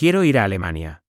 Quiero ir a Alemania.